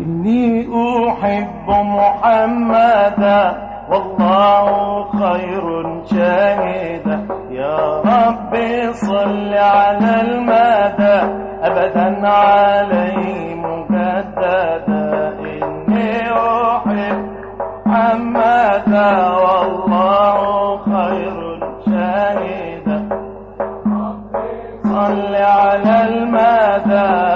إني أحب محمدا والله خير شاهدا. يا ربي صل على المدى أبدا عليه مجددا. إني أحب محمدا والله خير شاهدا. صل على المدى.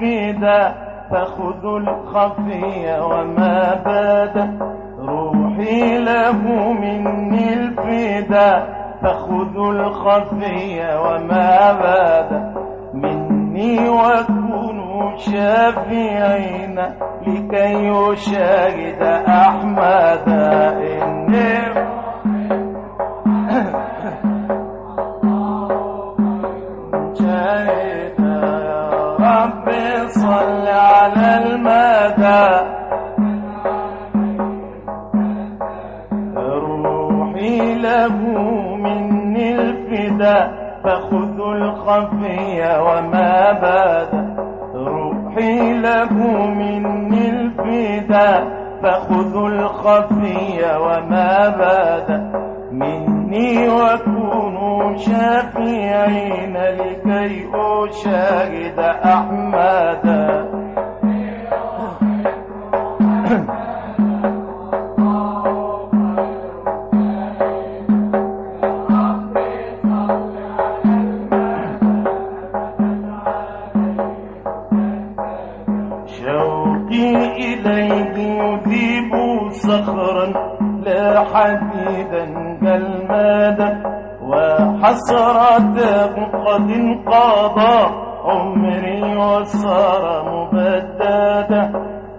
مني الفدا فخذوا الخفي وما بدا روحي له مني الفدا فخذوا الخفي وما بدا مني وكونوا شافعين لكي يشاهد أحمد. إني ربي صل على المدى. روحي له مني الفدا فخذوا الخفي وما بدا روحي له مني الفدا فخذوا الخفي وما بدا شافعين لكي أشاهد أحمدا شوقي إليه يذيب صخرا لا حديدا كالمدى وحسرته قد انقضى عمري وصار مبددا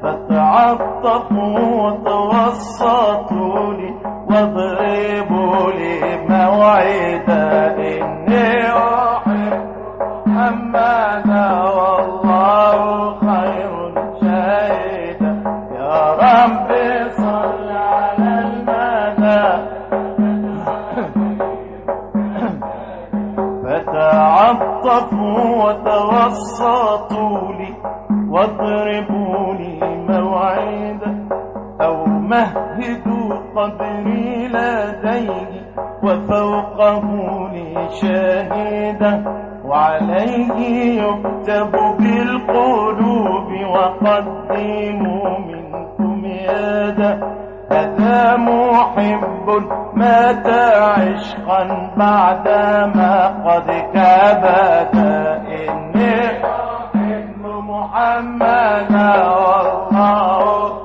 فتعطفوا وتوسطوا لي واضربوا لي موعدا إني أحب محمدا وتوسطوا لي واضربوا لي موعدا أو مهدوا قدري لديه وفوقه لي شاهدا وعليه يكتب بالقلوب وقدموا منكم يدا. هذا محب مات عشقا بعدما قد كبت إني أحب محمدا والله.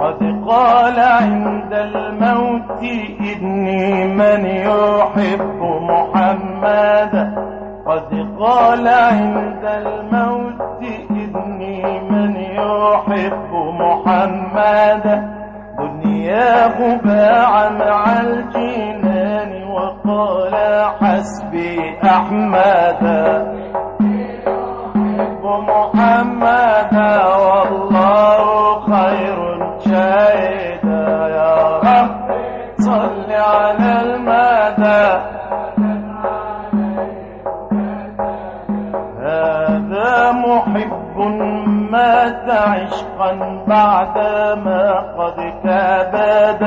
قد قال عند الموت إني من يحب محمدا قد قال عند الموت إني من يحب محمدا دنياه باع مع الجنان وقال حسبي أحمدا أحب محمدا بعدما قد كابد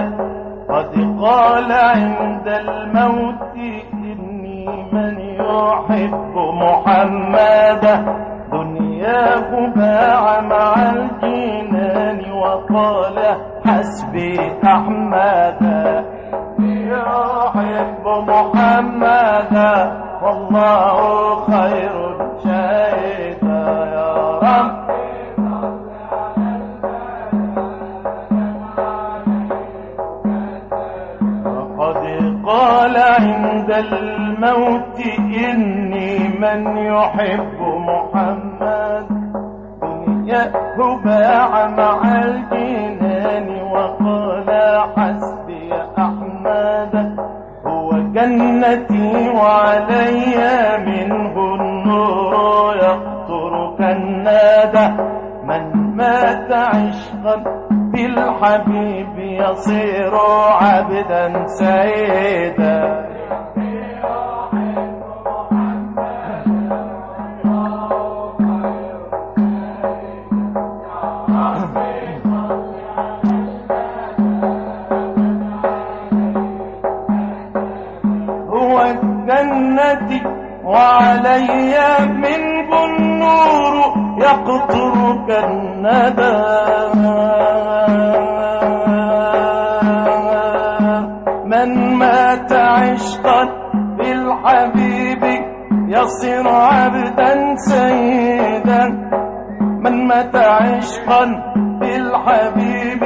قد قال عند الموت إني من يحب محمدا دنياه باع مع الجنان وقال حسبي أحمدا يحب محمدا والله خير قال عند الموت إني من يحب محمد. دنياه باع مع الجنان وقال حسبي أحمد. هو جنتي وعلي منه النور. يقطر كالنادى من مات عشقا. بالحبيب يصير عبدا سيدا هو جنتي وعلي منه النور يقطر كالندى عشقا بالحبيب يصير عبدا سيدا. من مات عشقا بالحبيب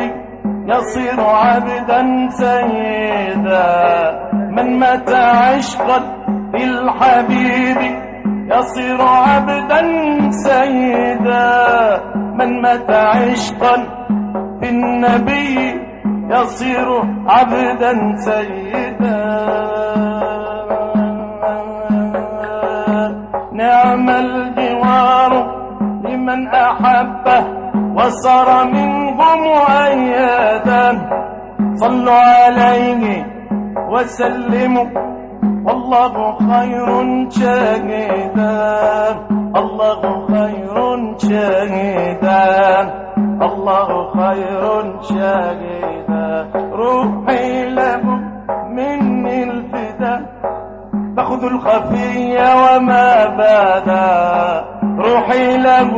يصير عبدا سيدا. من مات عشقا بالحبيب يصير عبدا سيدا. من مات عشقا بالنبي يصير عبدا سيدا. نعم الجوار لمن أحبه وصار منه مؤيدا صلوا عليه وسلموا. والله خير شهيدا الله خير شهيدا الله خير شهيدا روحي له تأخذ الخفي وما بدا روحي له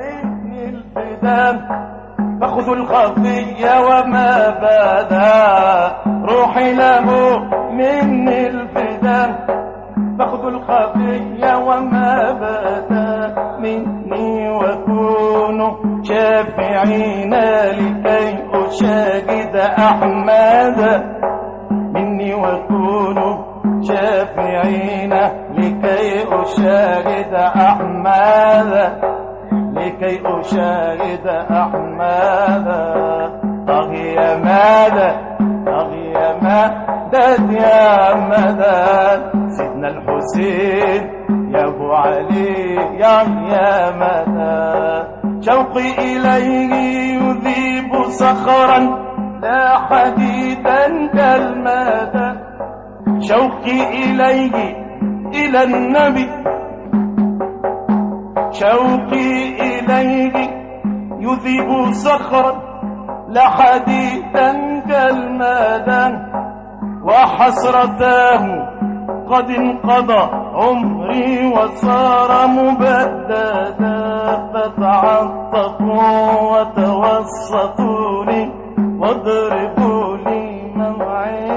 مني الفدا تأخذ الخفي وما بدا روحي له مني الفدا تأخذ الخفي وما بدا مني وكونوا شافعين لكي أشاهد أحمد. مني وكونوا شافعين لكي أشاهد أحمد. لكي أشاهد أحمد. طغي ماذا طغي مدد يا مدد سيدنا الحسين يا أبو علي يا يا مدد شوقي إليه يذيب صخرا لا حديدا كالمدى. شوقي إليه إلى النبي. شوقي إليه يذيب صخرا لحديثا كالمدى وحسرتاه قد انقضى عمري وصار مبددا فتعطفوا وتوسطوا لي واضربوا لي موعظة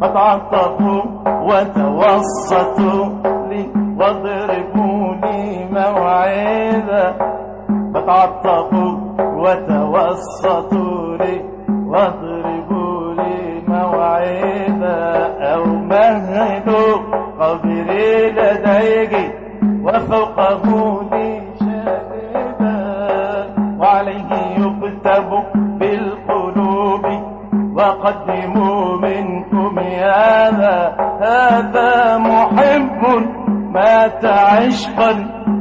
فتعطفوا وتوسطوا لي واضربوا لي موعظة فتعطفوا وتوسطوا لي واضربوا لي موعظة أو مهدوا قبري لديك وفوقه لي شهدا وعليه يكتب بالقلوب وقدموا هذا هذا محب مات عشقا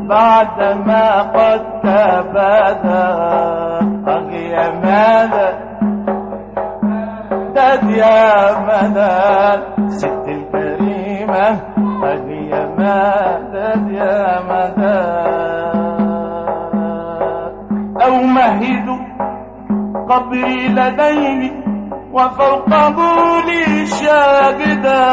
بعدما قد تبادى. أغي ماذا دد يا مدى ست الكريمة أغي ماذا يا مدى أمهد قبري لديه وفوق بولي شاهدا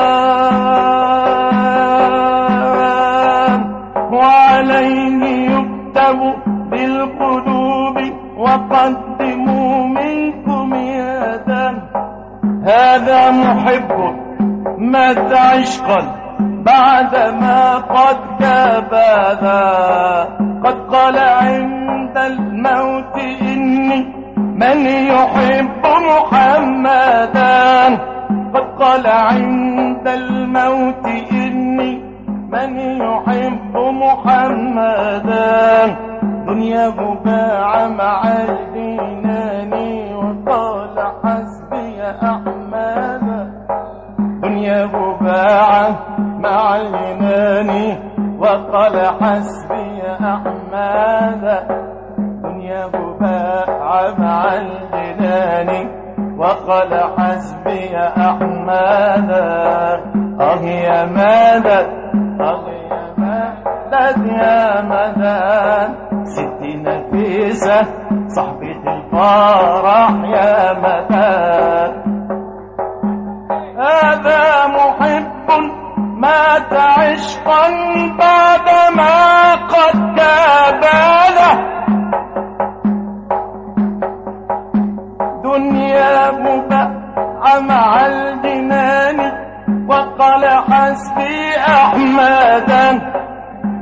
وعليه يكتب بالقلوب وقدموا منكم يدا. هذا محب مات عشقا بعدما قد كبدا قد قال عند الموت إني من يحب محمدا قد قال عند الموت إني من يحب محمدا دنياه باع مع الجنان وقال حسبي أحمدا دنياه باع مع الجنان وقال حسبي أحمدا دنياه باع مع الجنان وقال حسبي أحمدا آه يا مدد آه يا مدد يا مدد ستي نفيسة صاحبة الفرح يا مدد هذا محب مات عشقا بعدما قد أحمدا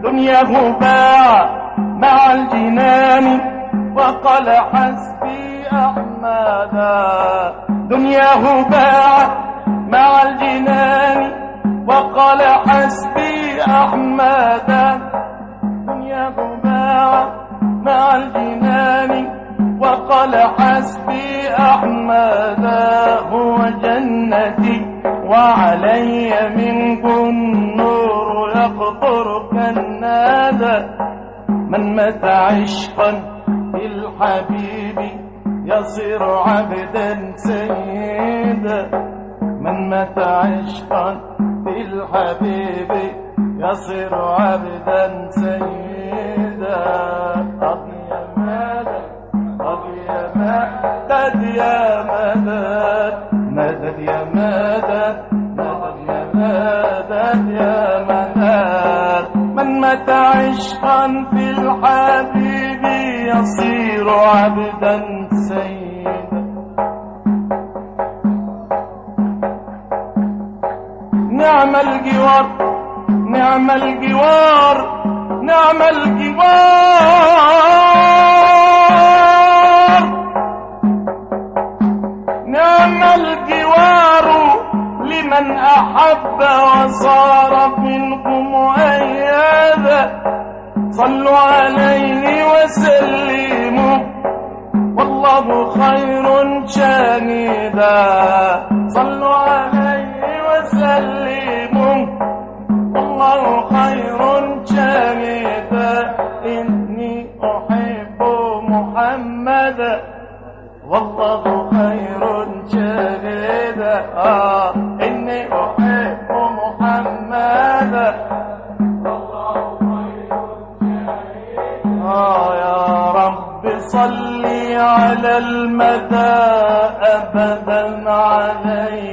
دنيا مباع مع الجنان وقال حسبي أحمدا دنيا باع مع الجنان وقال حسبي أحمدا دنيا باع مع الجنان وقال حسبي أحمدا هو جنتي وعلي منكم النور يقطر كالنادى من مات عشقا بالحبيب يصير عبدا سيدا من مات عشقا بالحبيب يصير عبدا سيدا أبي يا مدد أبي يا مدد يا مدد مدد يا مدد عشقا في الحبيب يصير عبدا سيدا. نعم الجوار نعم الجوار نعم الجوار. نعم الجوار. لمن أحب وصار منكم أيادا صلوا عليه وسلموا. والله خير شهيدا صلوا عليه وسلموا. والله خير شهيدا على المدى أبدا مجد